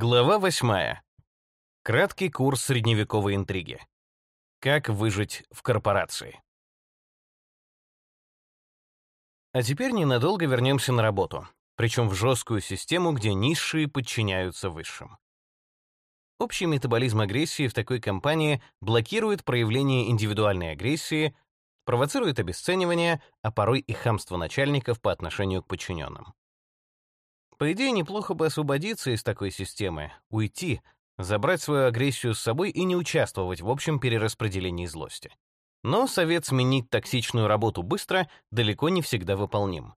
Глава восьмая. Краткий курс средневековой интриги. Как выжить в корпорации. А теперь ненадолго вернемся на работу, причем в жесткую систему, где низшие подчиняются высшим. Общий метаболизм агрессии в такой компании блокирует проявление индивидуальной агрессии, провоцирует обесценивание, а порой и хамство начальников по отношению к подчиненным. По идее, неплохо бы освободиться из такой системы, уйти, забрать свою агрессию с собой и не участвовать в общем перераспределении злости. Но совет сменить токсичную работу быстро далеко не всегда выполним.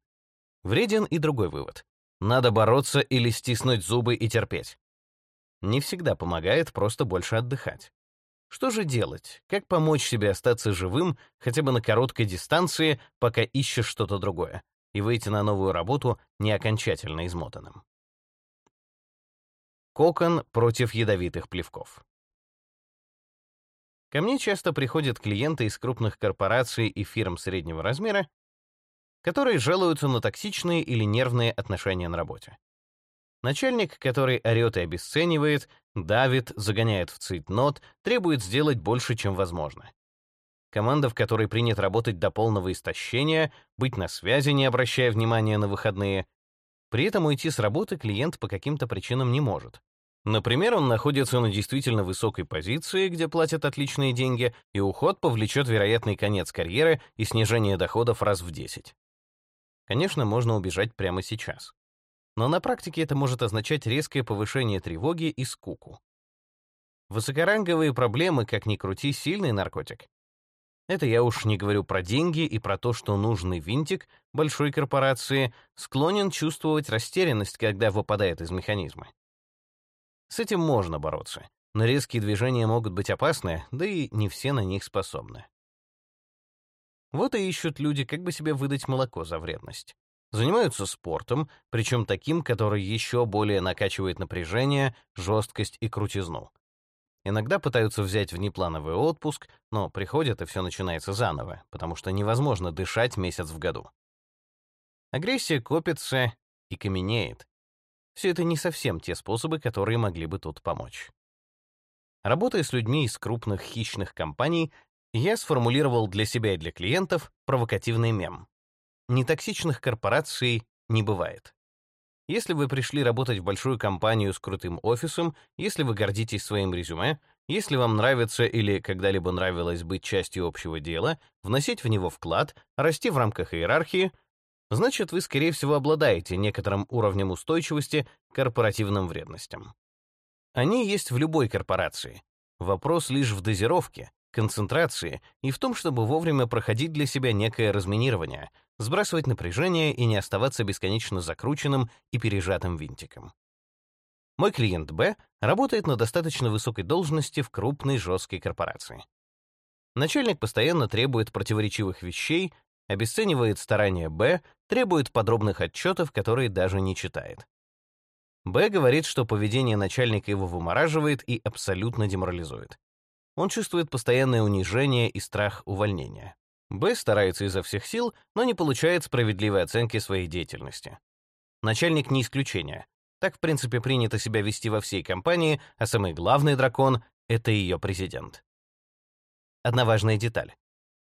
Вреден и другой вывод. Надо бороться или стиснуть зубы и терпеть. Не всегда помогает просто больше отдыхать. Что же делать? Как помочь себе остаться живым хотя бы на короткой дистанции, пока ищешь что-то другое? И выйти на новую работу не окончательно измотанным. Кокон против ядовитых плевков. Ко мне часто приходят клиенты из крупных корпораций и фирм среднего размера, которые жалуются на токсичные или нервные отношения на работе. Начальник, который орет и обесценивает, давит, загоняет в цейтнот, требует сделать больше, чем возможно. Команда, в которой принято работать до полного истощения, быть на связи, не обращая внимания на выходные. При этом уйти с работы клиент по каким-то причинам не может. Например, он находится на действительно высокой позиции, где платят отличные деньги, и уход повлечет вероятный конец карьеры и снижение доходов раз в 10. Конечно, можно убежать прямо сейчас. Но на практике это может означать резкое повышение тревоги и скуку. Высокоранговые проблемы, как ни крути, сильный наркотик. Это я уж не говорю про деньги и про то, что нужный винтик большой корпорации склонен чувствовать растерянность, когда выпадает из механизма. С этим можно бороться, но резкие движения могут быть опасны, да и не все на них способны. Вот и ищут люди, как бы себе выдать молоко за вредность. Занимаются спортом, причем таким, который еще более накачивает напряжение, жесткость и крутизну. Иногда пытаются взять внеплановый отпуск, но приходят и все начинается заново, потому что невозможно дышать месяц в году. Агрессия копится и каменеет. Все это не совсем те способы, которые могли бы тут помочь. Работая с людьми из крупных хищных компаний, я сформулировал для себя и для клиентов провокативный мем. Нетоксичных корпораций не бывает. Если вы пришли работать в большую компанию с крутым офисом, если вы гордитесь своим резюме, если вам нравится или когда-либо нравилось быть частью общего дела, вносить в него вклад, расти в рамках иерархии, значит, вы, скорее всего, обладаете некоторым уровнем устойчивости к корпоративным вредностям. Они есть в любой корпорации. Вопрос лишь в дозировке, концентрации и в том, чтобы вовремя проходить для себя некое разминирование, сбрасывать напряжение и не оставаться бесконечно закрученным и пережатым винтиком. Мой клиент Б работает на достаточно высокой должности в крупной жесткой корпорации. Начальник постоянно требует противоречивых вещей, обесценивает старания Б, требует подробных отчетов, которые даже не читает. Б говорит, что поведение начальника его вымораживает и абсолютно деморализует. Он чувствует постоянное унижение и страх увольнения. Б старается изо всех сил, но не получает справедливой оценки своей деятельности. Начальник не исключение. Так, в принципе, принято себя вести во всей компании, а самый главный дракон — это ее президент. Одна важная деталь.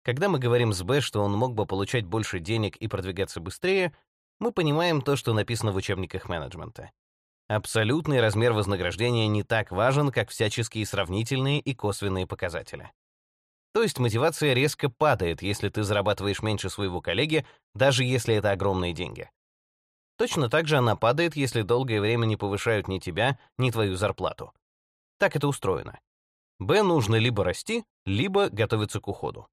Когда мы говорим с Б, что он мог бы получать больше денег и продвигаться быстрее, мы понимаем то, что написано в учебниках менеджмента. Абсолютный размер вознаграждения не так важен, как всяческие сравнительные и косвенные показатели. То есть мотивация резко падает, если ты зарабатываешь меньше своего коллеги, даже если это огромные деньги. Точно так же она падает, если долгое время не повышают ни тебя, ни твою зарплату. Так это устроено. Б нужно либо расти, либо готовиться к уходу.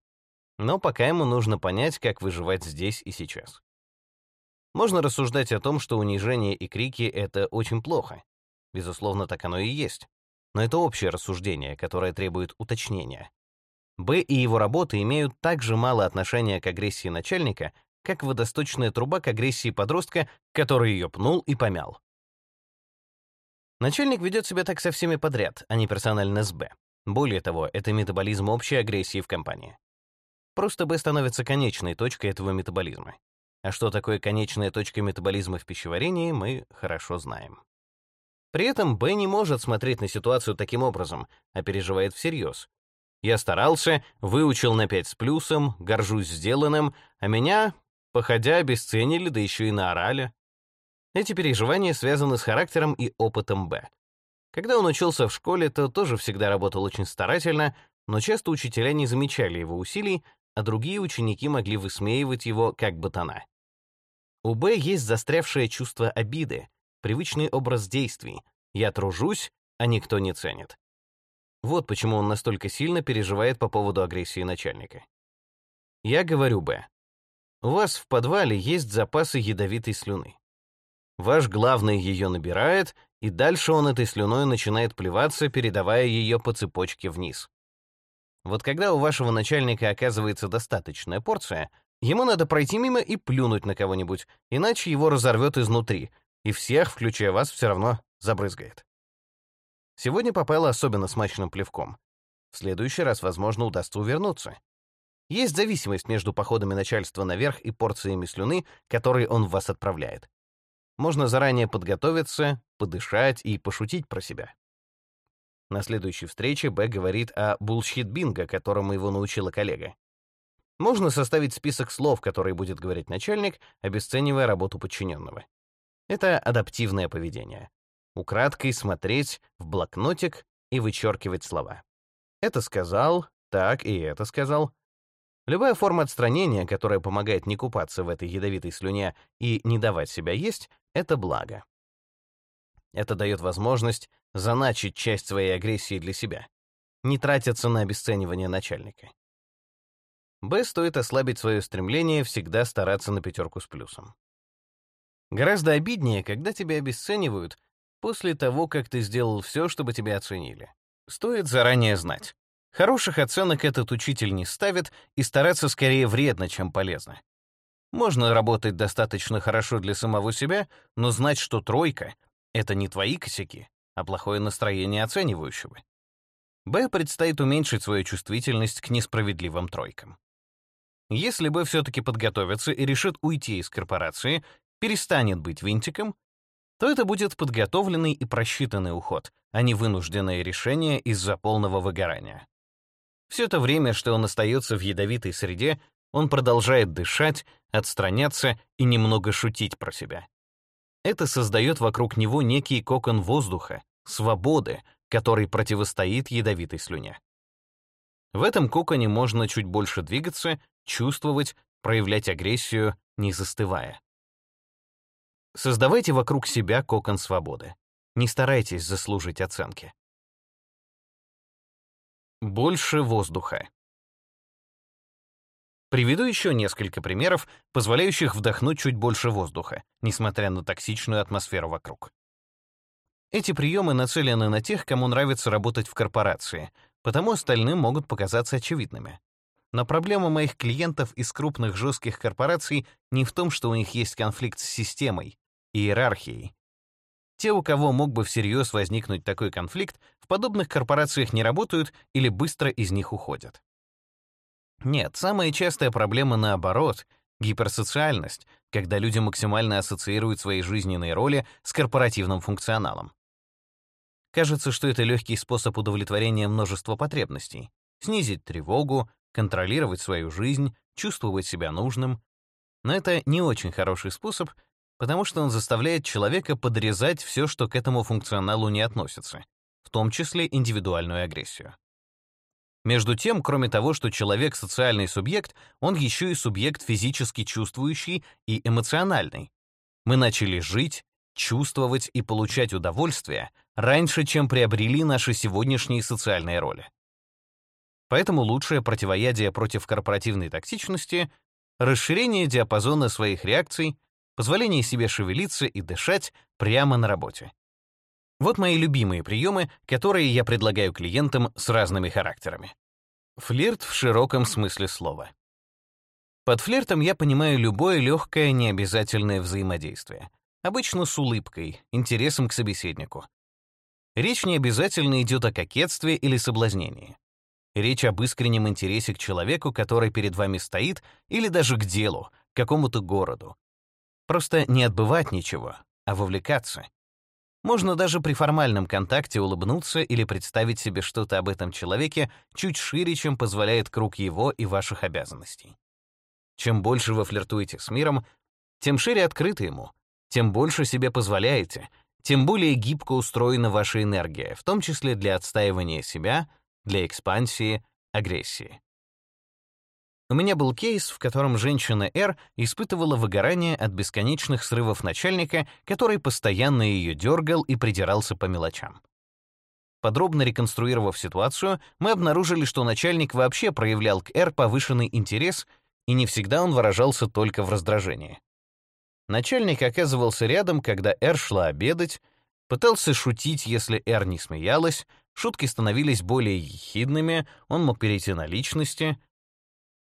Но пока ему нужно понять, как выживать здесь и сейчас. Можно рассуждать о том, что унижение и крики — это очень плохо. Безусловно, так оно и есть. Но это общее рассуждение, которое требует уточнения. Б и его работы имеют так же мало отношения к агрессии начальника, как водосточная труба к агрессии подростка, который ее пнул и помял. Начальник ведет себя так со всеми подряд, а не персонально с Б. Более того, это метаболизм общей агрессии в компании. Просто Б становится конечной точкой этого метаболизма. А что такое конечная точка метаболизма в пищеварении, мы хорошо знаем. При этом Б не может смотреть на ситуацию таким образом, а переживает всерьез. Я старался, выучил на пять с плюсом, горжусь сделанным, а меня, походя, обесценили, да еще и наорали. Эти переживания связаны с характером и опытом Б. Когда он учился в школе, то тоже всегда работал очень старательно, но часто учителя не замечали его усилий, а другие ученики могли высмеивать его как ботана. У Б есть застрявшее чувство обиды, привычный образ действий. Я тружусь, а никто не ценит. Вот почему он настолько сильно переживает по поводу агрессии начальника. Я говорю Б. У вас в подвале есть запасы ядовитой слюны. Ваш главный ее набирает, и дальше он этой слюной начинает плеваться, передавая ее по цепочке вниз. Вот когда у вашего начальника оказывается достаточная порция, ему надо пройти мимо и плюнуть на кого-нибудь, иначе его разорвет изнутри, и всех, включая вас, все равно забрызгает. Сегодня попало особенно смачным плевком. В следующий раз, возможно, удастся увернуться. Есть зависимость между походами начальства наверх и порциями слюны, которые он в вас отправляет. Можно заранее подготовиться, подышать и пошутить про себя. На следующей встрече Б говорит о bullshit-bingo, которому его научила коллега. Можно составить список слов, которые будет говорить начальник, обесценивая работу подчиненного. Это адаптивное поведение. Украдкой смотреть в блокнотик и вычеркивать слова. Это сказал, так и это сказал. Любая форма отстранения, которая помогает не купаться в этой ядовитой слюне и не давать себя есть, это благо. Это дает возможность заначить часть своей агрессии для себя, не тратиться на обесценивание начальника. Б стоит ослабить свое стремление всегда стараться на пятерку с плюсом. Гораздо обиднее, когда тебя обесценивают после того, как ты сделал все, чтобы тебя оценили. Стоит заранее знать. Хороших оценок этот учитель не ставит, и стараться скорее вредно, чем полезно. Можно работать достаточно хорошо для самого себя, но знать, что тройка — это не твои косяки, а плохое настроение оценивающего. Б предстоит уменьшить свою чувствительность к несправедливым тройкам. Если Б все-таки подготовится и решит уйти из корпорации, перестанет быть винтиком, то это будет подготовленный и просчитанный уход, а не вынужденное решение из-за полного выгорания. Все это время, что он остается в ядовитой среде, он продолжает дышать, отстраняться и немного шутить про себя. Это создает вокруг него некий кокон воздуха, свободы, который противостоит ядовитой слюне. В этом коконе можно чуть больше двигаться, чувствовать, проявлять агрессию, не застывая. Создавайте вокруг себя кокон свободы. Не старайтесь заслужить оценки. Больше воздуха. Приведу еще несколько примеров, позволяющих вдохнуть чуть больше воздуха, несмотря на токсичную атмосферу вокруг. Эти приемы нацелены на тех, кому нравится работать в корпорации, потому остальным могут показаться очевидными. Но проблема моих клиентов из крупных жестких корпораций не в том, что у них есть конфликт с системой, иерархией. Те, у кого мог бы всерьез возникнуть такой конфликт, в подобных корпорациях не работают или быстро из них уходят. Нет, самая частая проблема наоборот — гиперсоциальность, когда люди максимально ассоциируют свои жизненные роли с корпоративным функционалом. Кажется, что это легкий способ удовлетворения множества потребностей. Снизить тревогу, контролировать свою жизнь, чувствовать себя нужным. Но это не очень хороший способ, потому что он заставляет человека подрезать все, что к этому функционалу не относится, в том числе индивидуальную агрессию. Между тем, кроме того, что человек — социальный субъект, он еще и субъект физически чувствующий и эмоциональный. Мы начали жить, чувствовать и получать удовольствие раньше, чем приобрели наши сегодняшние социальные роли. Поэтому лучшее противоядие против корпоративной токсичности — расширение диапазона своих реакций, позволение себе шевелиться и дышать прямо на работе. Вот мои любимые приемы, которые я предлагаю клиентам с разными характерами. Флирт в широком смысле слова. Под флиртом я понимаю любое легкое, необязательное взаимодействие. Обычно с улыбкой, интересом к собеседнику. Речь не обязательно идет о кокетстве или соблазнении. Речь об искреннем интересе к человеку, который перед вами стоит, или даже к делу, к какому-то городу. Просто не отбывать ничего, а вовлекаться. Можно даже при формальном контакте улыбнуться или представить себе что-то об этом человеке чуть шире, чем позволяет круг его и ваших обязанностей. Чем больше вы флиртуете с миром, тем шире открыты ему, тем больше себе позволяете, тем более гибко устроена ваша энергия, в том числе для отстаивания себя, для экспансии, агрессии. У меня был кейс, в котором женщина Р испытывала выгорание от бесконечных срывов начальника, который постоянно ее дергал и придирался по мелочам. Подробно реконструировав ситуацию, мы обнаружили, что начальник вообще проявлял к Р повышенный интерес, и не всегда он выражался только в раздражении. Начальник оказывался рядом, когда Р шла обедать, пытался шутить, если Р не смеялась, шутки становились более ехидными, он мог перейти на личности —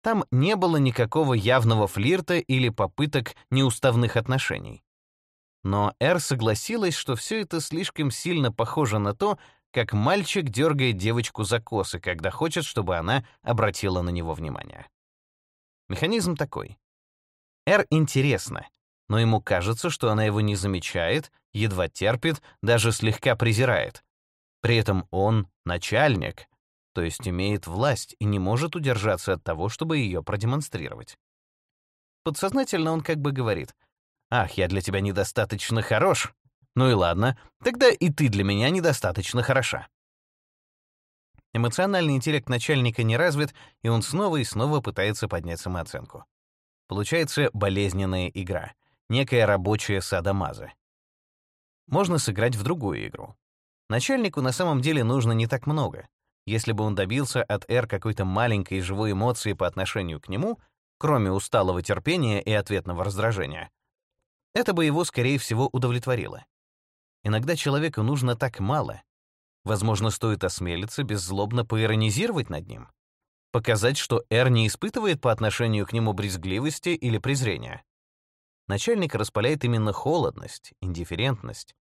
там не было никакого явного флирта или попыток неуставных отношений. Но Эр согласилась, что все это слишком сильно похоже на то, как мальчик дергает девочку за косы, когда хочет, чтобы она обратила на него внимание. Механизм такой. Эр интересно, но ему кажется, что она его не замечает, едва терпит, даже слегка презирает. При этом он — начальник, то есть имеет власть и не может удержаться от того, чтобы ее продемонстрировать. Подсознательно он как бы говорит, «Ах, я для тебя недостаточно хорош. Ну и ладно, тогда и ты для меня недостаточно хороша». Эмоциональный интеллект начальника не развит, и он снова и снова пытается поднять самооценку. Получается болезненная игра, некая рабочая садомаза. Можно сыграть в другую игру. Начальнику на самом деле нужно не так много. Если бы он добился от Р какой-то маленькой живой эмоции по отношению к нему, кроме усталого терпения и ответного раздражения, это бы его, скорее всего, удовлетворило. Иногда человеку нужно так мало. Возможно, стоит осмелиться беззлобно поиронизировать над ним. Показать, что Р не испытывает по отношению к нему брезгливости или презрения. Начальник распаляет именно холодность, индифферентность,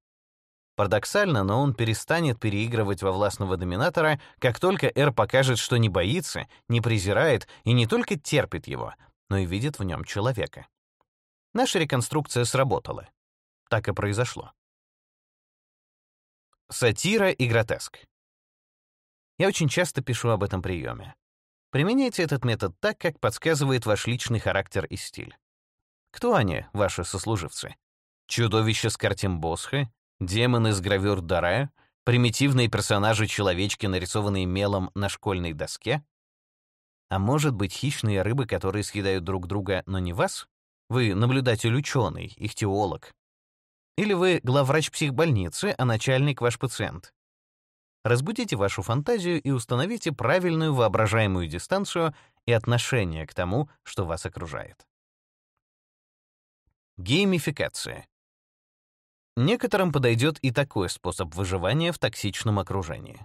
Парадоксально, но он перестанет переигрывать во властного доминатора, как только Эр покажет, что не боится, не презирает и не только терпит его, но и видит в нем человека. Наша реконструкция сработала. Так и произошло. Сатира и гротеск. Я очень часто пишу об этом приеме. Применяйте этот метод так, как подсказывает ваш личный характер и стиль. Кто они, ваши сослуживцы? Чудовище с картин Босха, Демон из гравюр Даре, примитивные персонажи-человечки, нарисованные мелом на школьной доске? А может быть, хищные рыбы, которые съедают друг друга, но не вас? Вы наблюдатель-ученый, их. Или вы главврач психбольницы, а начальник ваш пациент. Разбудите вашу фантазию и установите правильную воображаемую дистанцию и отношение к тому, что вас окружает. Геймификация. Некоторым подойдет и такой способ выживания в токсичном окружении.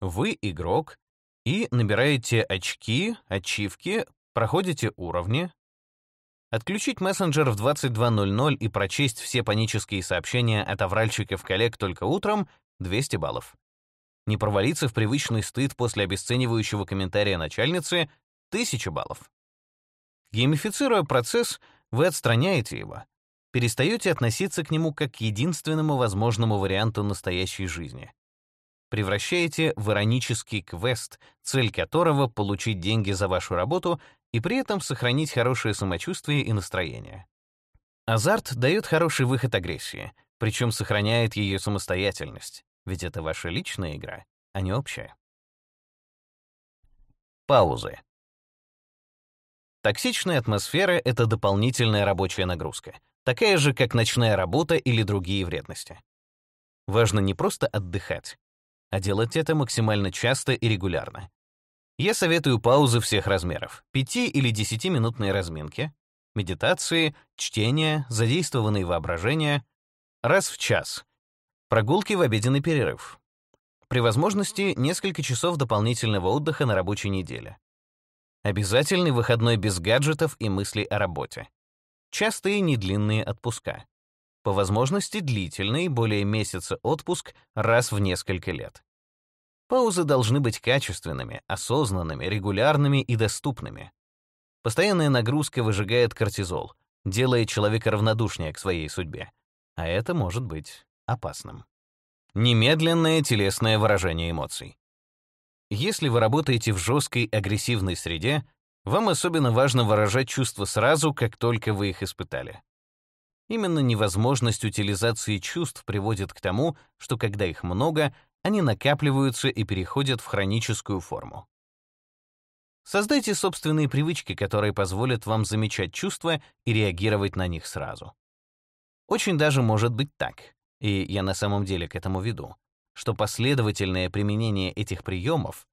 Вы игрок и набираете очки, ачивки, проходите уровни. Отключить мессенджер в 22.00 и прочесть все панические сообщения от авральщиков-коллег только утром — 200 баллов. Не провалиться в привычный стыд после обесценивающего комментария начальницы — 1000 баллов. Геймифицируя процесс, вы отстраняете его, перестаете относиться к нему как к единственному возможному варианту настоящей жизни. Превращаете в иронический квест, цель которого — получить деньги за вашу работу и при этом сохранить хорошее самочувствие и настроение. Азарт дает хороший выход агрессии, причем сохраняет ее самостоятельность, ведь это ваша личная игра, а не общая. Паузы. Токсичная атмосфера — это дополнительная рабочая нагрузка — такая же, как ночная работа или другие вредности. Важно не просто отдыхать, а делать это максимально часто и регулярно. Я советую паузы всех размеров, 5 или 10-минутные разминки, медитации, чтения, задействованные воображения, раз в час, прогулки в обеденный перерыв. При возможности несколько часов дополнительного отдыха на рабочей неделе. Обязательный выходной без гаджетов и мыслей о работе. Частые недлинные отпуска. По возможности длительный, более месяца отпуск раз в несколько лет. Паузы должны быть качественными, осознанными, регулярными и доступными. Постоянная нагрузка выжигает кортизол, делая человека равнодушнее к своей судьбе. А это может быть опасным. Немедленное телесное выражение эмоций. Если вы работаете в жесткой агрессивной среде, вам особенно важно выражать чувства сразу, как только вы их испытали. Именно невозможность утилизации чувств приводит к тому, что когда их много, они накапливаются и переходят в хроническую форму. Создайте собственные привычки, которые позволят вам замечать чувства и реагировать на них сразу. Очень даже может быть так, и я на самом деле к этому веду, что последовательное применение этих приемов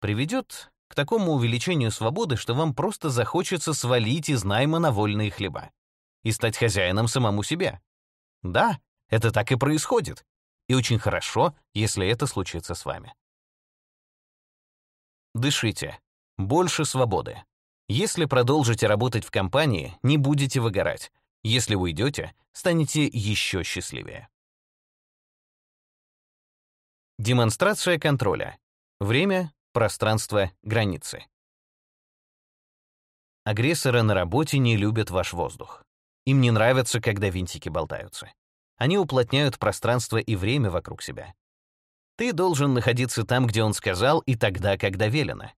приведет к такому увеличению свободы, что вам просто захочется свалить из найма на вольные хлеба и стать хозяином самому себе. Да, это так и происходит. И очень хорошо, если это случится с вами. Дышите. Больше свободы. Если продолжите работать в компании, не будете выгорать. Если уйдете, станете еще счастливее. Демонстрация контроля. Время, пространство, границы. Агрессоры на работе не любят ваш воздух. Им не нравится, когда винтики болтаются. Они уплотняют пространство и время вокруг себя. Ты должен находиться там, где он сказал, и тогда, когда велено.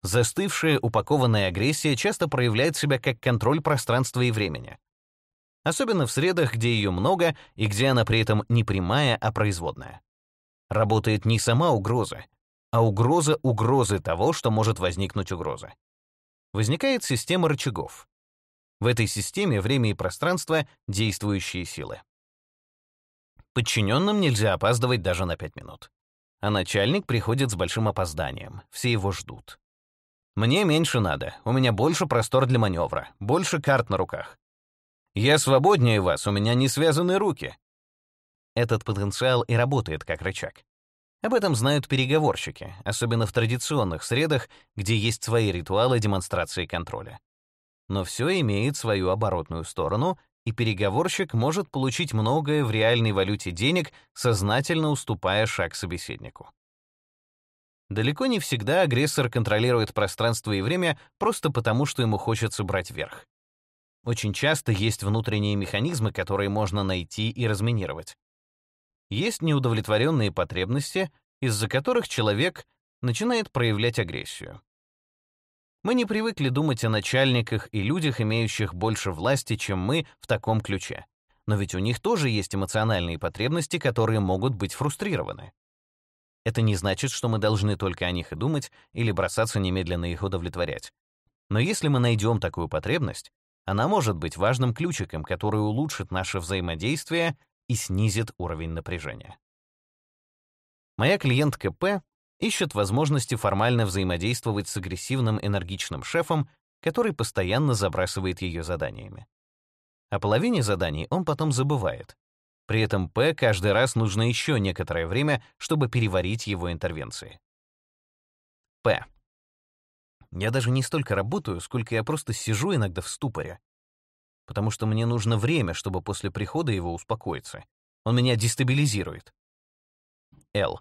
Застывшая, упакованная агрессия часто проявляет себя как контроль пространства и времени. Особенно в средах, где ее много и где она при этом не прямая, а производная. Работает не сама угроза, а угроза угрозы того, что может возникнуть угроза. Возникает система рычагов. В этой системе время и пространство — действующие силы. Подчиненным нельзя опаздывать даже на 5 минут. А начальник приходит с большим опозданием, все его ждут. Мне меньше надо, у меня больше простор для маневра, больше карт на руках. Я свободнее вас, у меня не связаны руки. Этот потенциал и работает как рычаг. Об этом знают переговорщики, особенно в традиционных средах, где есть свои ритуалы демонстрации контроля. Но все имеет свою оборотную сторону, и переговорщик может получить многое в реальной валюте денег, сознательно уступая шаг собеседнику. Далеко не всегда агрессор контролирует пространство и время просто потому, что ему хочется брать верх. Очень часто есть внутренние механизмы, которые можно найти и разминировать. Есть неудовлетворенные потребности, из-за которых человек начинает проявлять агрессию. Мы не привыкли думать о начальниках и людях, имеющих больше власти, чем мы, в таком ключе. Но ведь у них тоже есть эмоциональные потребности, которые могут быть фрустрированы. Это не значит, что мы должны только о них и думать или бросаться немедленно их удовлетворять. Но если мы найдем такую потребность, она может быть важным ключиком, который улучшит наше взаимодействие и снизит уровень напряжения. Моя клиентка П ищет возможности формально взаимодействовать с агрессивным энергичным шефом, который постоянно забрасывает ее заданиями. О половине заданий он потом забывает. При этом П каждый раз нужно еще некоторое время, чтобы переварить его интервенции. П. Я даже не столько работаю, сколько я просто сижу иногда в ступоре. Потому что мне нужно время, чтобы после прихода его успокоиться. Он меня дестабилизирует. Л.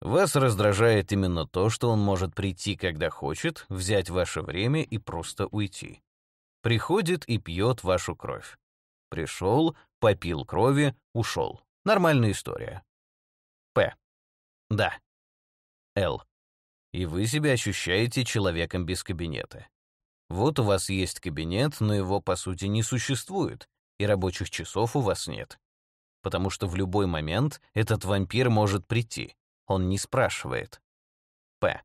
Вас раздражает именно то, что он может прийти, когда хочет, взять ваше время и просто уйти. Приходит и пьет вашу кровь. Пришел, попил крови, ушел. Нормальная история. П. Да. Л. И вы себя ощущаете человеком без кабинета. Вот у вас есть кабинет, но его, по сути, не существует, и рабочих часов у вас нет. Потому что в любой момент этот вампир может прийти, он не спрашивает. П.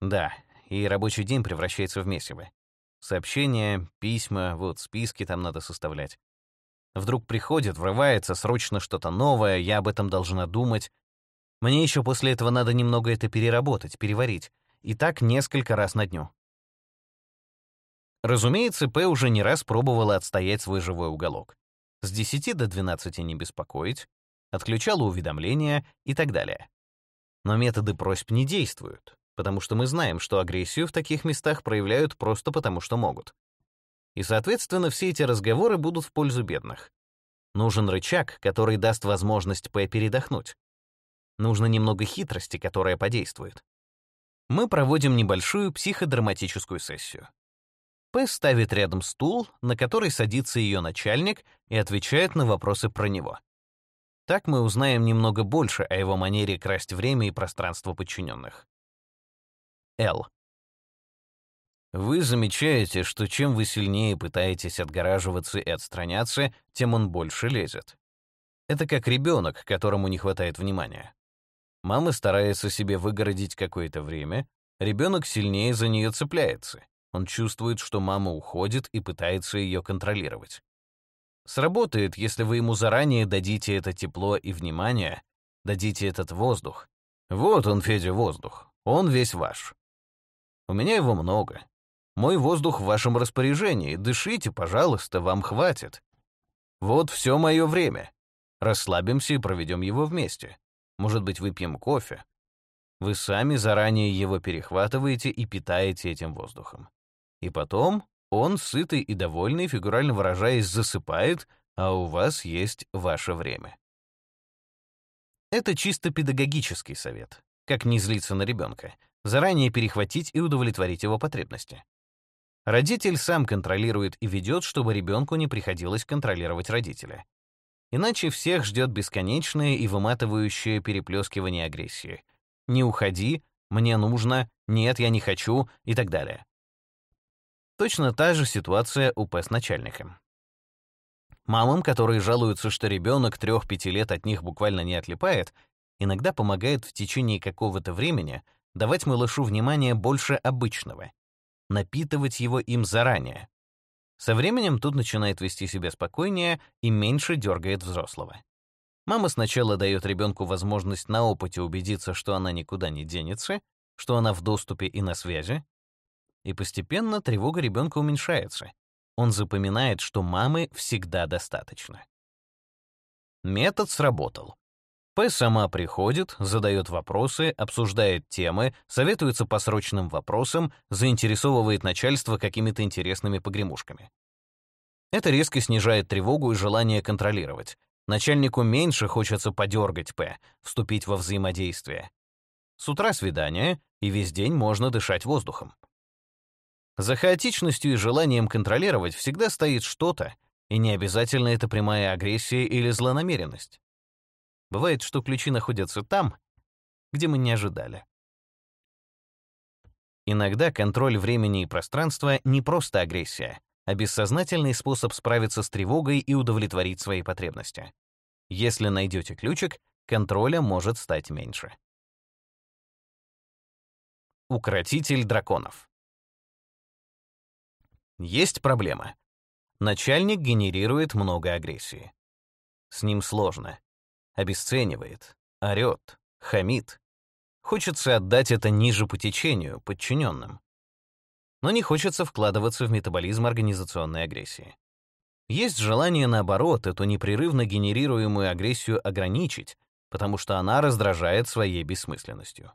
Да, и рабочий день превращается в месиво. Сообщения, письма, вот списки там надо составлять. Вдруг приходит, врывается, срочно что-то новое, я об этом должна думать. Мне еще после этого надо немного это переработать, переварить. И так несколько раз на дню. Разумеется, П уже не раз пробовала отстоять свой живой уголок. С 10 до 12 не беспокоить, отключала уведомления и так далее. Но методы просьб не действуют, потому что мы знаем, что агрессию в таких местах проявляют просто потому, что могут. И, соответственно, все эти разговоры будут в пользу бедных. Нужен рычаг, который даст возможность П передохнуть. Нужно немного хитрости, которая подействует. Мы проводим небольшую психодраматическую сессию. П ставит рядом стул, на который садится ее начальник и отвечает на вопросы про него. Так мы узнаем немного больше о его манере красть время и пространство подчиненных. Л. Вы замечаете, что чем вы сильнее пытаетесь отгораживаться и отстраняться, тем он больше лезет. Это как ребенок, которому не хватает внимания. Мама старается себе выгородить какое-то время, ребенок сильнее за нее цепляется. Он чувствует, что мама уходит и пытается ее контролировать. Сработает, если вы ему заранее дадите это тепло и внимание, дадите этот воздух. Вот он, Федя, воздух. Он весь ваш. У меня его много. Мой воздух в вашем распоряжении. Дышите, пожалуйста, вам хватит. Вот все мое время. Расслабимся и проведем его вместе. Может быть, выпьем кофе. Вы сами заранее его перехватываете и питаете этим воздухом. И потом он, сытый и довольный, фигурально выражаясь, засыпает, а у вас есть ваше время. Это чисто педагогический совет. Как не злиться на ребенка, заранее перехватить и удовлетворить его потребности. Родитель сам контролирует и ведет, чтобы ребенку не приходилось контролировать родителя. Иначе всех ждет бесконечное и выматывающее переплескивание агрессии. «Не уходи», «мне нужно», «нет, я не хочу» и так далее. Точно та же ситуация у П с начальником. Мамам, которые жалуются, что ребенок трех-пяти лет от них буквально не отлипает, иногда помогает в течение какого-то времени давать малышу внимание больше обычного, напитывать его им заранее, со временем тут начинает вести себя спокойнее и меньше дергает взрослого. Мама сначала дает ребенку возможность на опыте убедиться, что она никуда не денется, что она в доступе и на связи, и постепенно тревога ребенка уменьшается. Он запоминает, что мамы всегда достаточно. Метод сработал. П сама приходит, задает вопросы, обсуждает темы, советуется по срочным вопросам, заинтересовывает начальство какими-то интересными погремушками. Это резко снижает тревогу и желание контролировать. Начальнику меньше хочется подергать П, вступить во взаимодействие. С утра свидание, и весь день можно дышать воздухом. За хаотичностью и желанием контролировать всегда стоит что-то, и не обязательно это прямая агрессия или злонамеренность. Бывает, что ключи находятся там, где мы не ожидали. Иногда контроль времени и пространства не просто агрессия, а бессознательный способ справиться с тревогой и удовлетворить свои потребности. Если найдете ключик, контроля может стать меньше. Укротитель драконов. Есть проблема. Начальник генерирует много агрессии. С ним сложно обесценивает, орет, хамит. Хочется отдать это ниже по течению, подчиненным. Но не хочется вкладываться в метаболизм организационной агрессии. Есть желание, наоборот, эту непрерывно генерируемую агрессию ограничить, потому что она раздражает своей бессмысленностью.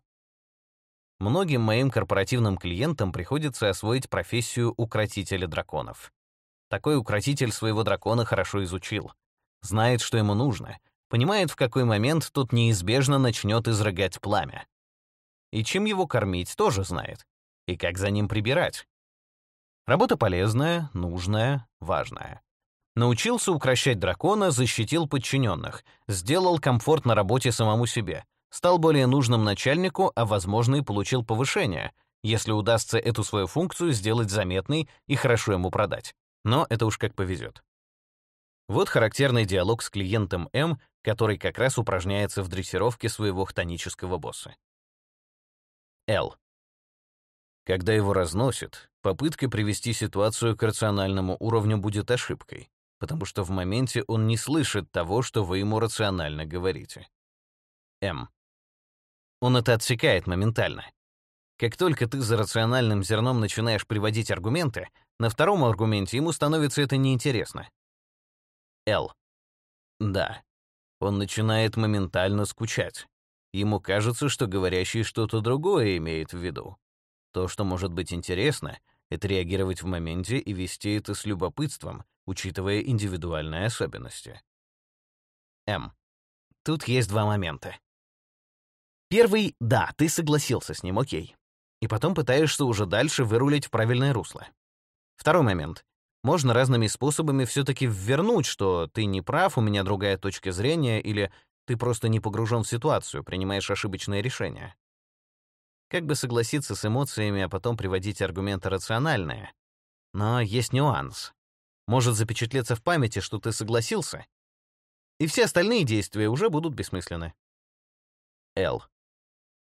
Многим моим корпоративным клиентам приходится освоить профессию укротителя драконов. Такой укротитель своего дракона хорошо изучил, знает, что ему нужно, понимает, в какой момент тот неизбежно начнет изрыгать пламя. И чем его кормить, тоже знает. И как за ним прибирать. Работа полезная, нужная, важная. Научился укращать дракона, защитил подчиненных, сделал комфорт на работе самому себе, стал более нужным начальнику, а, возможно, и получил повышение, если удастся эту свою функцию сделать заметной и хорошо ему продать. Но это уж как повезет. Вот характерный диалог с клиентом М, который как раз упражняется в дрессировке своего хтонического босса. Л. Когда его разносит, попытка привести ситуацию к рациональному уровню будет ошибкой, потому что в моменте он не слышит того, что вы ему рационально говорите. М. Он это отсекает моментально. Как только ты за рациональным зерном начинаешь приводить аргументы, на втором аргументе ему становится это неинтересно. Л. Да, он начинает моментально скучать. Ему кажется, что говорящий что-то другое имеет в виду. То, что может быть интересно, это реагировать в моменте и вести это с любопытством, учитывая индивидуальные особенности. М. Тут есть два момента. Первый — да, ты согласился с ним, окей. И потом пытаешься уже дальше вырулить в правильное русло. Второй момент. Можно разными способами все-таки ввернуть, что ты не прав, у меня другая точка зрения, или ты просто не погружен в ситуацию, принимаешь ошибочное решение. Как бы согласиться с эмоциями, а потом приводить аргументы рациональные? Но есть нюанс. Может запечатлеться в памяти, что ты согласился, и все остальные действия уже будут бессмысленны. Л.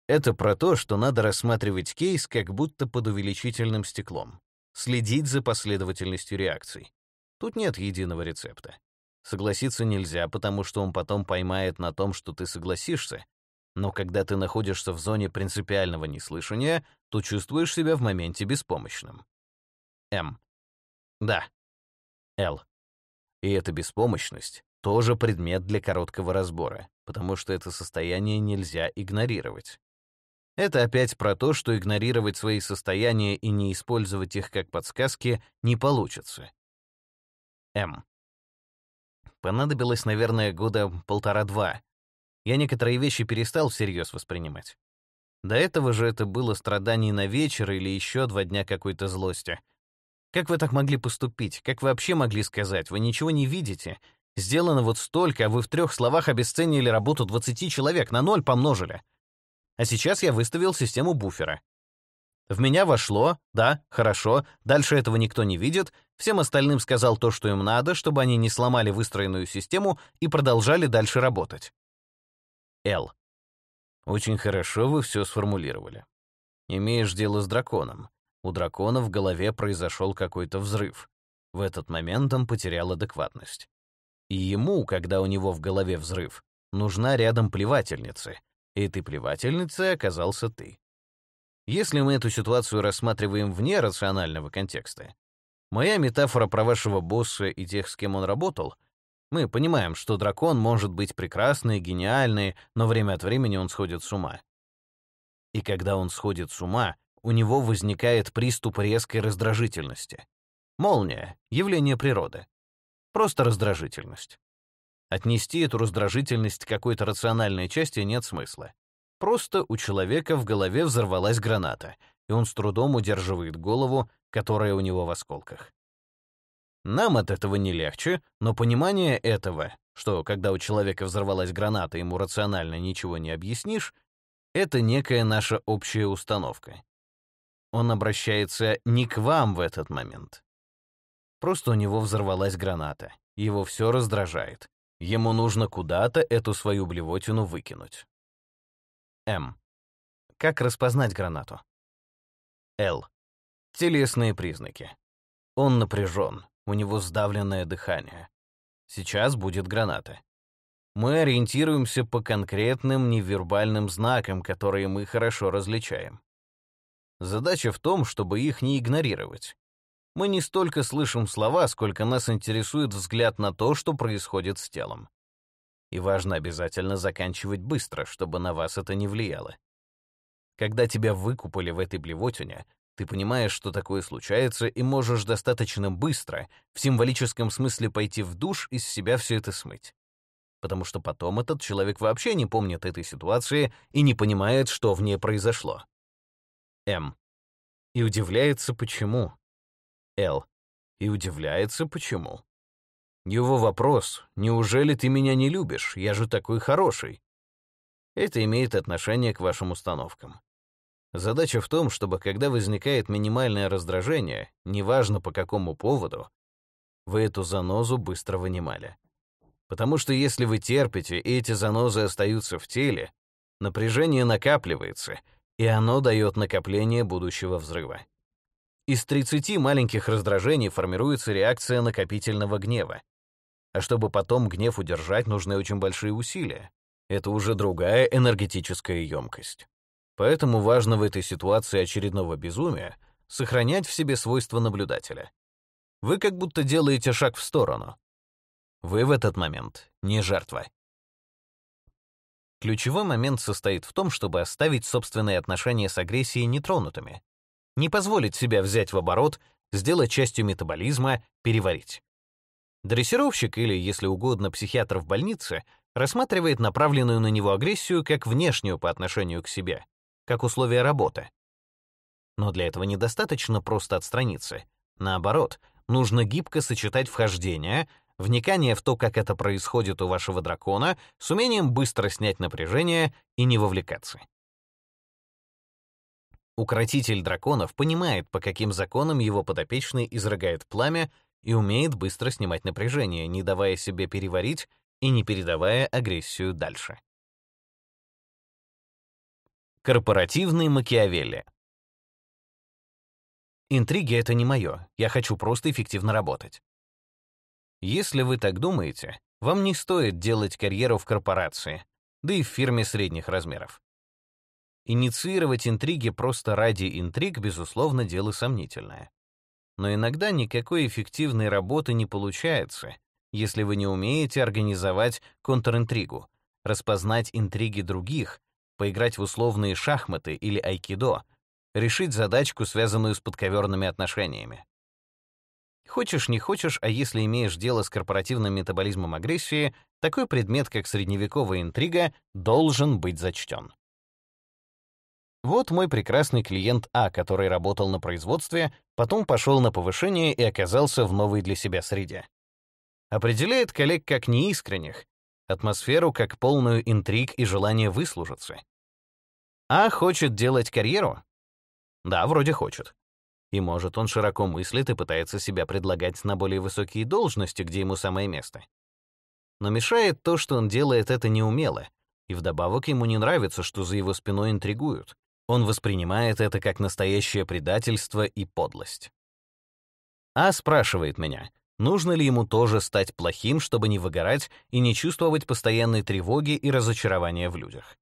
Это про то, что надо рассматривать кейс как будто под увеличительным стеклом. Следить за последовательностью реакций. Тут нет единого рецепта. Согласиться нельзя, потому что он потом поймает на том, что ты согласишься. Но когда ты находишься в зоне принципиального неслышания, то чувствуешь себя в моменте беспомощным. М. Да. Л. И эта беспомощность тоже предмет для короткого разбора, потому что это состояние нельзя игнорировать. Это опять про то, что игнорировать свои состояния и не использовать их как подсказки не получится. М. Понадобилось, наверное, года полтора-два. Я некоторые вещи перестал всерьез воспринимать. До этого же это было страдание на вечер или еще два дня какой-то злости. Как вы так могли поступить? Как вы вообще могли сказать? Вы ничего не видите? Сделано вот столько, а вы в трех словах обесценили работу 20 человек, на ноль помножили. А сейчас я выставил систему буфера. В меня вошло, да, хорошо, дальше этого никто не видит, всем остальным сказал то, что им надо, чтобы они не сломали выстроенную систему и продолжали дальше работать. Л. Очень хорошо вы все сформулировали. Имеешь дело с драконом. У дракона в голове произошел какой-то взрыв. В этот момент он потерял адекватность. И ему, когда у него в голове взрыв, нужна рядом плевательница. И этой плевательницей оказался ты. Если мы эту ситуацию рассматриваем вне рационального контекста, моя метафора про вашего босса и тех, с кем он работал, мы понимаем, что дракон может быть прекрасный, гениальный, но время от времени он сходит с ума. И когда он сходит с ума, у него возникает приступ резкой раздражительности. Молния — явление природы. Просто раздражительность. Отнести эту раздражительность к какой-то рациональной части нет смысла. Просто у человека в голове взорвалась граната, и он с трудом удерживает голову, которая у него в осколках. Нам от этого не легче, но понимание этого, что когда у человека взорвалась граната, ему рационально ничего не объяснишь, это некая наша общая установка. Он обращается не к вам в этот момент, Просто у него взорвалась граната. Его все раздражает. Ему нужно куда-то эту свою блевотину выкинуть. М. Как распознать гранату? Л. Телесные признаки. Он напряжен, у него сдавленное дыхание. Сейчас будет граната. Мы ориентируемся по конкретным невербальным знакам, которые мы хорошо различаем. Задача в том, чтобы их не игнорировать. Мы не столько слышим слова, сколько нас интересует взгляд на то, что происходит с телом. И важно обязательно заканчивать быстро, чтобы на вас это не влияло. Когда тебя выкупали в этой блевотине, ты понимаешь, что такое случается, и можешь достаточно быстро, в символическом смысле пойти в душ и с себя все это смыть. Потому что потом этот человек вообще не помнит этой ситуации и не понимает, что в ней произошло. М. И удивляется, почему. Л. И удивляется, почему. Его вопрос «Неужели ты меня не любишь? Я же такой хороший». Это имеет отношение к вашим установкам. Задача в том, чтобы когда возникает минимальное раздражение, неважно по какому поводу, вы эту занозу быстро вынимали. Потому что если вы терпите, и эти занозы остаются в теле, напряжение накапливается, и оно дает накопление будущего взрыва. Из 30 маленьких раздражений формируется реакция накопительного гнева. А чтобы потом гнев удержать, нужны очень большие усилия. Это уже другая энергетическая емкость. Поэтому важно в этой ситуации очередного безумия сохранять в себе свойства наблюдателя. Вы как будто делаете шаг в сторону. Вы в этот момент не жертва. Ключевой момент состоит в том, чтобы оставить собственные отношения с агрессией нетронутыми, не позволить себя взять в оборот, сделать частью метаболизма, переварить. Дрессировщик или, если угодно, психиатр в больнице рассматривает направленную на него агрессию как внешнюю по отношению к себе, как условие работы. Но для этого недостаточно просто отстраниться. Наоборот, нужно гибко сочетать вхождение, вникание в то, как это происходит у вашего дракона, с умением быстро снять напряжение и не вовлекаться. Укротитель драконов понимает, по каким законам его подопечный изрыгает пламя и умеет быстро снимать напряжение, не давая себе переварить и не передавая агрессию дальше. Корпоративный Макиавелли Интриги — это не мое, я хочу просто эффективно работать. Если вы так думаете, вам не стоит делать карьеру в корпорации, да и в фирме средних размеров. Инициировать интриги просто ради интриг, безусловно, дело сомнительное. Но иногда никакой эффективной работы не получается, если вы не умеете организовать контринтригу, распознать интриги других, поиграть в условные шахматы или айкидо, решить задачку, связанную с подковерными отношениями. Хочешь, не хочешь, а если имеешь дело с корпоративным метаболизмом агрессии, такой предмет, как средневековая интрига, должен быть зачтен. Вот мой прекрасный клиент А, который работал на производстве, потом пошел на повышение и оказался в новой для себя среде. Определяет коллег как неискренних, атмосферу как полную интриг и желание выслужиться. А хочет делать карьеру? Да, вроде хочет. И может, он широко мыслит и пытается себя предлагать на более высокие должности, где ему самое место. Но мешает то, что он делает это неумело, и вдобавок ему не нравится, что за его спиной интригуют. Он воспринимает это как настоящее предательство и подлость. А спрашивает меня, нужно ли ему тоже стать плохим, чтобы не выгорать и не чувствовать постоянной тревоги и разочарования в людях.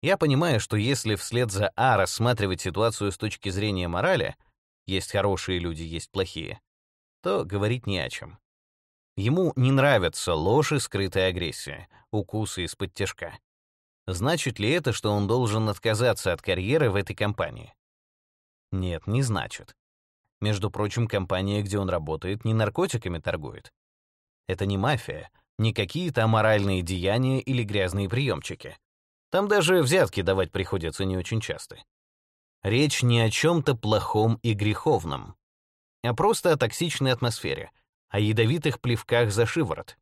Я понимаю, что если вслед за А рассматривать ситуацию с точки зрения морали, есть хорошие люди, есть плохие, то говорить не о чем. Ему не нравятся ложь и скрытая агрессия, укусы из-под тяжка. Значит ли это, что он должен отказаться от карьеры в этой компании? Нет, не значит. Между прочим, компания, где он работает, не наркотиками торгует. Это не мафия, не какие-то аморальные деяния или грязные приемчики. Там даже взятки давать приходится не очень часто. Речь не о чем-то плохом и греховном, а просто о токсичной атмосфере, о ядовитых плевках за шиворот.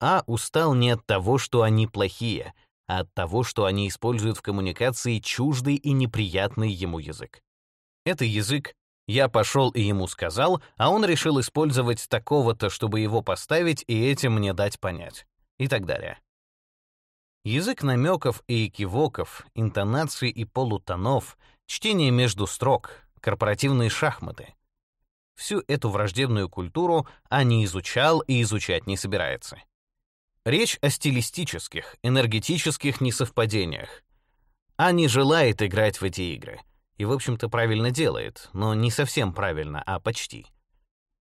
А устал не от того, что они плохие, а от того, что они используют в коммуникации чуждый и неприятный ему язык. Это язык «я пошел и ему сказал», а он решил использовать такого-то, чтобы его поставить и этим мне дать понять. И так далее. Язык намеков и экивоков, интонаций и полутонов, чтение между строк, корпоративные шахматы. Всю эту враждебную культуру Ани изучал и изучать не собирается. Речь о стилистических, энергетических несовпадениях. А не желает играть в эти игры. И, в общем-то, правильно делает, но не совсем правильно, а почти.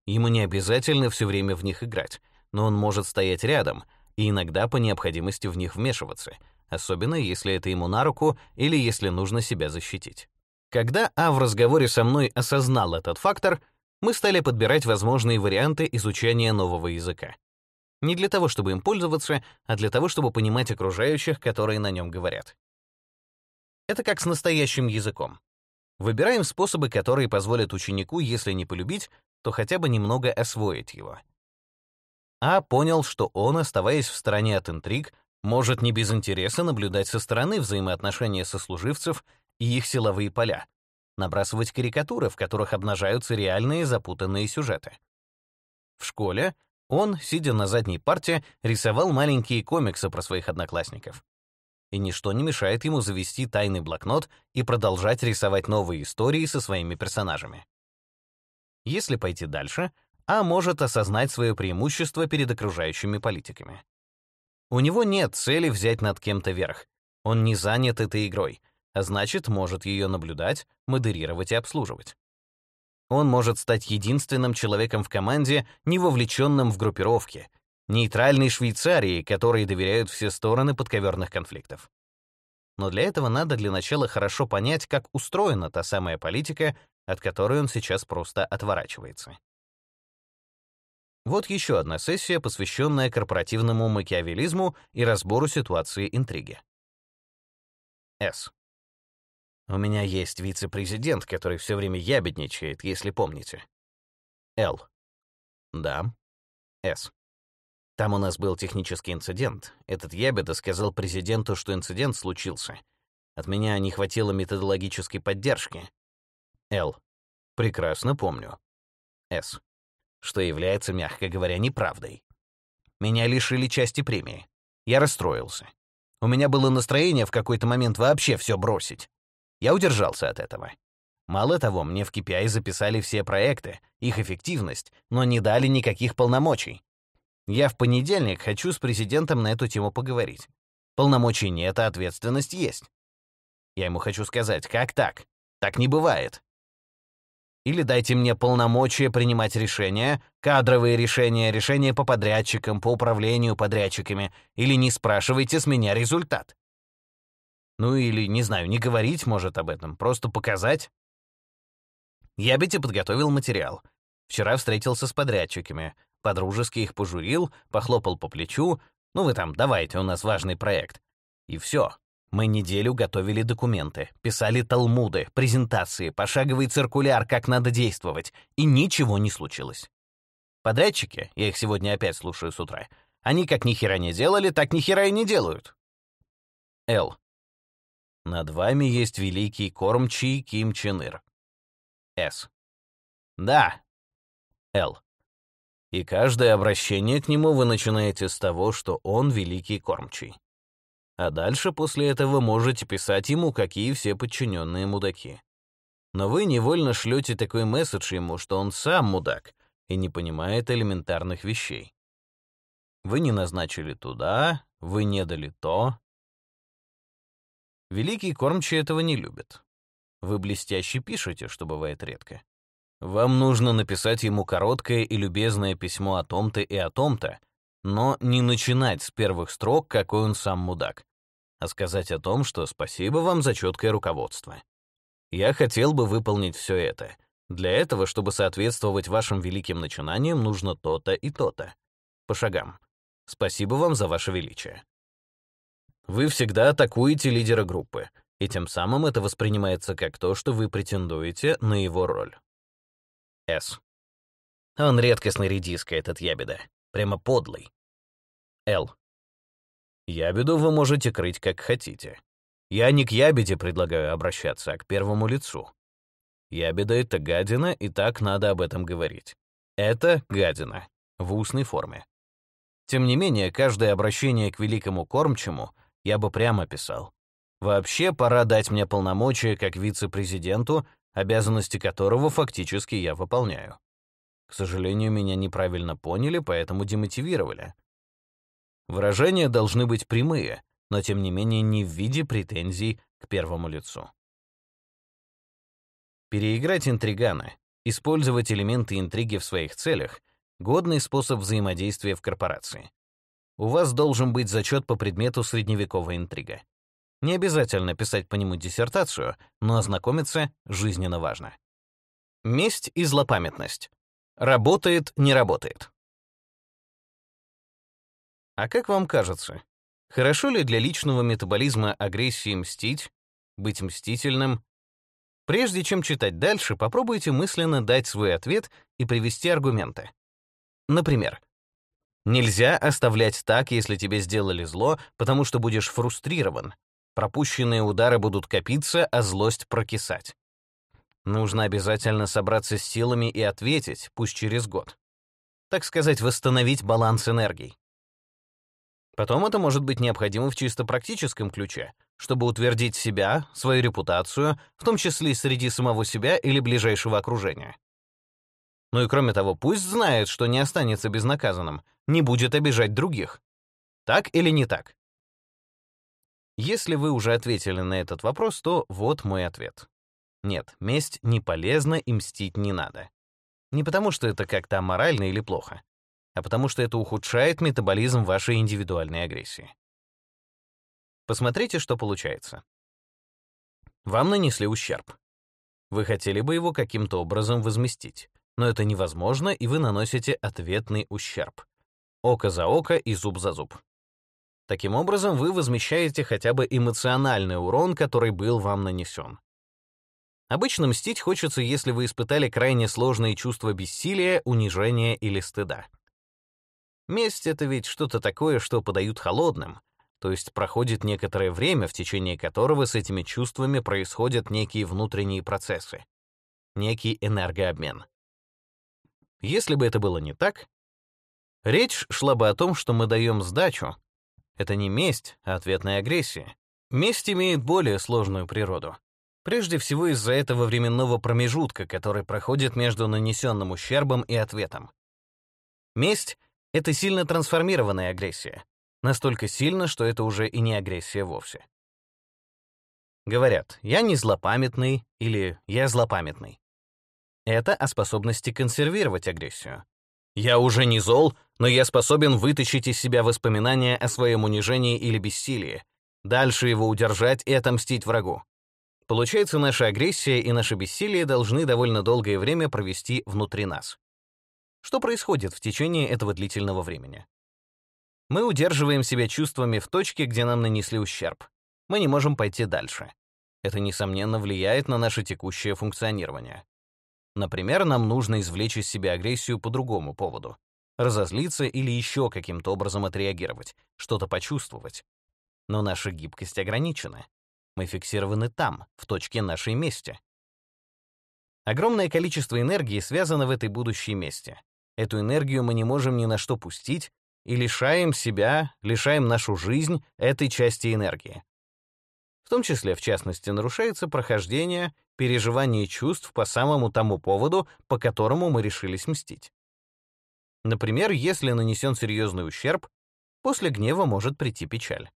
Ему не обязательно все время в них играть, но он может стоять рядом и иногда по необходимости в них вмешиваться, особенно если это ему на руку или если нужно себя защитить. Когда А в разговоре со мной осознал этот фактор, мы стали подбирать возможные варианты изучения нового языка. Не для того, чтобы им пользоваться, а для того, чтобы понимать окружающих, которые на нем говорят. Это как с настоящим языком. Выбираем способы, которые позволят ученику, если не полюбить, то хотя бы немного освоить его. А понял, что он, оставаясь в стороне от интриг, может не без интереса наблюдать со стороны взаимоотношения сослуживцев и их силовые поля, набрасывать карикатуры, в которых обнажаются реальные запутанные сюжеты. В школе он, сидя на задней парте, рисовал маленькие комиксы про своих одноклассников. И ничто не мешает ему завести тайный блокнот и продолжать рисовать новые истории со своими персонажами. Если пойти дальше, А может осознать свое преимущество перед окружающими политиками. У него нет цели взять над кем-то верх. Он не занят этой игрой, а значит, может ее наблюдать, модерировать и обслуживать. Он может стать единственным человеком в команде, не вовлеченным в группировки, нейтральной Швейцарии, которой доверяют все стороны подковерных конфликтов. Но для этого надо для начала хорошо понять, как устроена та самая политика, от которой он сейчас просто отворачивается. Вот еще одна сессия, посвященная корпоративному макиавелизму и разбору ситуации интриги. С. У меня есть вице-президент, который все время ябедничает, если помните. Л. Да. С. Там у нас был технический инцидент. Этот ябеда сказал президенту, что инцидент случился. От меня не хватило методологической поддержки. Л. Прекрасно помню. С. Что является, мягко говоря, неправдой. Меня лишили части премии. Я расстроился. У меня было настроение в какой-то момент вообще все бросить. Я удержался от этого. Мало того, мне в KPI записали все проекты, их эффективность, но не дали никаких полномочий. Я в понедельник хочу с президентом на эту тему поговорить. Полномочий нет, а ответственность есть. Я ему хочу сказать, как так? Так не бывает. Или дайте мне полномочия принимать решения, кадровые решения, решения по подрядчикам, по управлению подрядчиками, или не спрашивайте с меня результат. Ну или, не знаю, не говорить может об этом, просто показать. Я и подготовил материал. Вчера встретился с подрядчиками, подружески их пожурил, похлопал по плечу. Ну вы там, давайте, у нас важный проект. И все. Мы неделю готовили документы, писали талмуды, презентации, пошаговый циркуляр, как надо действовать, и ничего не случилось. Подрядчики, я их сегодня опять слушаю с утра, они как ни хера не делали, так ни хера и не делают. Л. Над вами есть великий кормчий Ким Чен Ир. С. Да. Л. И каждое обращение к нему вы начинаете с того, что он великий кормчий. А дальше после этого можете писать ему, какие все подчиненные мудаки. Но вы невольно шлете такой месседж ему, что он сам мудак и не понимает элементарных вещей. Вы не назначили туда, вы не дали то. Великий кормчий этого не любит. Вы блестяще пишете, что бывает редко. Вам нужно написать ему короткое и любезное письмо о том-то и о том-то, но не начинать с первых строк, какой он сам мудак, а сказать о том, что спасибо вам за четкое руководство. Я хотел бы выполнить все это. Для этого, чтобы соответствовать вашим великим начинаниям, нужно то-то и то-то. По шагам. Спасибо вам за ваше величие. Вы всегда атакуете лидера группы, и тем самым это воспринимается как то, что вы претендуете на его роль. С. Он редкостный редиска, этот ябеда. Прямо подлый. Л. Ябеду вы можете крыть как хотите. Я не к ябеде предлагаю обращаться, а к первому лицу. Ябеда — это гадина, и так надо об этом говорить. Это гадина. В устной форме. Тем не менее, каждое обращение к великому кормчему я бы прямо писал. Вообще, пора дать мне полномочия как вице-президенту обязанности которого фактически я выполняю. К сожалению, меня неправильно поняли, поэтому демотивировали. Выражения должны быть прямые, но тем не менее не в виде претензий к первому лицу. Переиграть интригана, использовать элементы интриги в своих целях — годный способ взаимодействия в корпорации. У вас должен быть зачет по предмету средневековая интрига. Не обязательно писать по нему диссертацию, но ознакомиться жизненно важно. Месть и злопамятность. Работает, не работает. А как вам кажется, хорошо ли для личного метаболизма агрессии мстить, быть мстительным? Прежде чем читать дальше, попробуйте мысленно дать свой ответ и привести аргументы. Например, нельзя оставлять так, если тебе сделали зло, потому что будешь фрустрирован, Пропущенные удары будут копиться, а злость прокисать. Нужно обязательно собраться с силами и ответить, пусть через год. Так сказать, восстановить баланс энергий. Потом это может быть необходимо в чисто практическом ключе, чтобы утвердить себя, свою репутацию, в том числе среди самого себя или ближайшего окружения. Ну и кроме того, пусть знает, что не останется безнаказанным, не будет обижать других. Так или не так? Если вы уже ответили на этот вопрос, то вот мой ответ. Нет, месть не полезна и мстить не надо. Не потому, что это как-то аморально или плохо, а потому что это ухудшает метаболизм вашей индивидуальной агрессии. Посмотрите, что получается. Вам нанесли ущерб. Вы хотели бы его каким-то образом возместить, но это невозможно, и вы наносите ответный ущерб. Око за око и зуб за зуб. Таким образом, вы возмещаете хотя бы эмоциональный урон, который был вам нанесен. Обычно мстить хочется, если вы испытали крайне сложные чувства бессилия, унижения или стыда. Месть — это ведь что-то такое, что подают холодным, то есть проходит некоторое время, в течение которого с этими чувствами происходят некие внутренние процессы, некий энергообмен. Если бы это было не так, речь шла бы о том, что мы даем сдачу. Это не месть, а ответная агрессия. Месть имеет более сложную природу. Прежде всего из-за этого временного промежутка, который проходит между нанесенным ущербом и ответом. Месть — это сильно трансформированная агрессия. Настолько сильно, что это уже и не агрессия вовсе. Говорят, я не злопамятный или я злопамятный. Это о способности консервировать агрессию. Я уже не зол, но я способен вытащить из себя воспоминания о своем унижении или бессилии, дальше его удержать и отомстить врагу. Получается, наша агрессия и наше бессилие должны довольно долгое время провести внутри нас. Что происходит в течение этого длительного времени? Мы удерживаем себя чувствами в точке, где нам нанесли ущерб. Мы не можем пойти дальше. Это, несомненно, влияет на наше текущее функционирование. Например, нам нужно извлечь из себя агрессию по другому поводу. Разозлиться или еще каким-то образом отреагировать, что-то почувствовать. Но наша гибкость ограничена. Мы фиксированы там, в точке нашей мести. Огромное количество энергии связано в этой будущей месте. Эту энергию мы не можем ни на что пустить и лишаем себя, лишаем нашу жизнь этой части энергии. В том числе, в частности, нарушается прохождение, переживание чувств по самому тому поводу, по которому мы решились мстить. Например, если нанесен серьезный ущерб, после гнева может прийти печаль.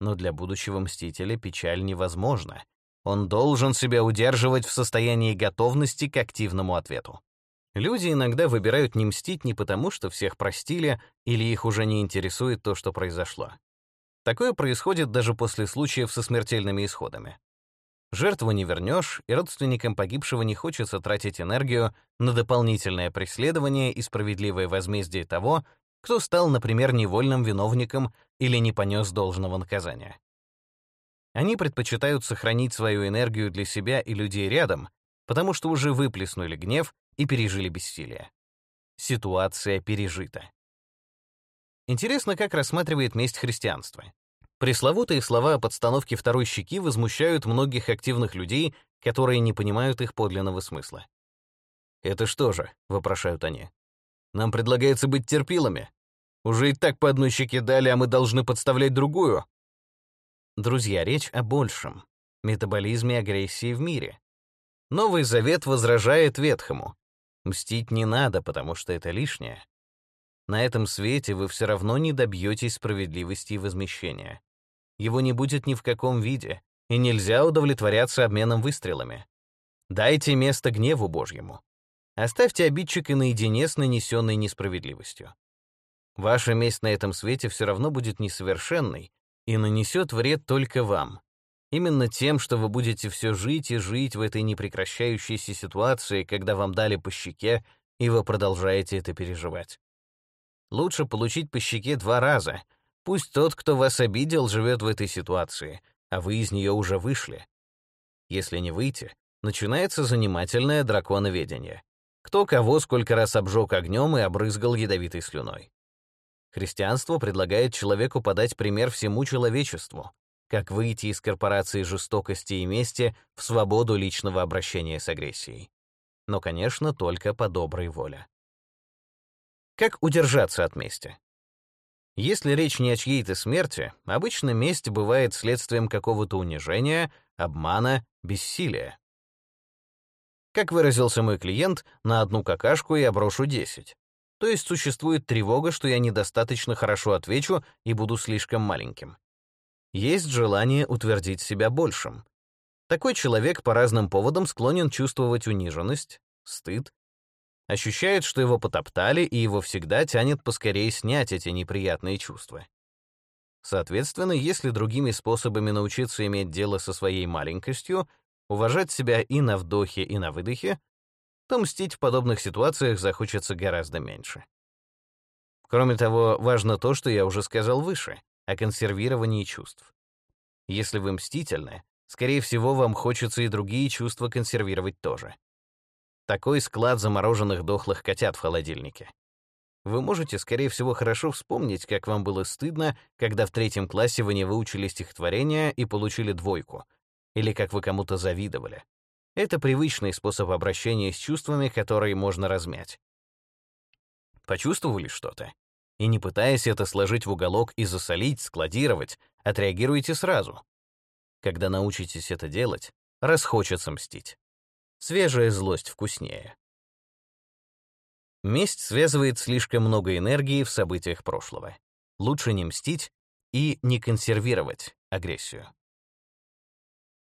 Но для будущего мстителя печаль невозможна. Он должен себя удерживать в состоянии готовности к активному ответу. Люди иногда выбирают не мстить не потому, что всех простили или их уже не интересует то, что произошло. Такое происходит даже после случаев со смертельными исходами. Жертву не вернешь, и родственникам погибшего не хочется тратить энергию на дополнительное преследование и справедливое возмездие того, кто стал, например, невольным виновником или не понес должного наказания. Они предпочитают сохранить свою энергию для себя и людей рядом, потому что уже выплеснули гнев и пережили бессилие. Ситуация пережита. Интересно, как рассматривает месть христианство. Пресловутые слова о подстановке второй щеки возмущают многих активных людей, которые не понимают их подлинного смысла. «Это что же?» — вопрошают они. «Нам предлагается быть терпилами. Уже и так по одной щеке дали, а мы должны подставлять другую». Друзья, речь о большем — метаболизме агрессии в мире. Новый Завет возражает Ветхому. Мстить не надо, потому что это лишнее. На этом свете вы все равно не добьетесь справедливости и возмещения. Его не будет ни в каком виде, и нельзя удовлетворяться обменом выстрелами. Дайте место гневу Божьему. Оставьте обидчика наедине с нанесенной несправедливостью. Ваша месть на этом свете все равно будет несовершенной и нанесет вред только вам. Именно тем, что вы будете все жить и жить в этой непрекращающейся ситуации, когда вам дали по щеке, и вы продолжаете это переживать. Лучше получить по щеке два раза. Пусть тот, кто вас обидел, живет в этой ситуации, а вы из нее уже вышли. Если не выйти, начинается занимательное драконоведение. Кто кого сколько раз обжег огнем и обрызгал ядовитой слюной. Христианство предлагает человеку подать пример всему человечеству, как выйти из корпорации жестокости и мести в свободу личного обращения с агрессией. Но, конечно, только по доброй воле. Как удержаться от мести? Если речь не о чьей-то смерти, обычно месть бывает следствием какого-то унижения, обмана, бессилия. Как выразился мой клиент, на одну какашку я брошу 10. То есть существует тревога, что я недостаточно хорошо отвечу и буду слишком маленьким. Есть желание утвердить себя большим. Такой человек по разным поводам склонен чувствовать униженность, стыд, ощущает, что его потоптали, и его всегда тянет поскорее снять эти неприятные чувства. Соответственно, если другими способами научиться иметь дело со своей маленькостью, уважать себя и на вдохе, и на выдохе, то мстить в подобных ситуациях захочется гораздо меньше. Кроме того, важно то, что я уже сказал выше, о консервировании чувств. Если вы мстительны, скорее всего, вам хочется и другие чувства консервировать тоже. Такой склад замороженных дохлых котят в холодильнике. Вы можете, скорее всего, хорошо вспомнить, как вам было стыдно, когда в третьем классе вы не выучили стихотворение и получили двойку, или как вы кому-то завидовали. Это привычный способ обращения с чувствами, которые можно размять. Почувствовали что-то? И не пытаясь это сложить в уголок и засолить, складировать, отреагируйте сразу. Когда научитесь это делать, расхочется мстить. Свежая злость вкуснее. Месть связывает слишком много энергии в событиях прошлого. Лучше не мстить и не консервировать агрессию.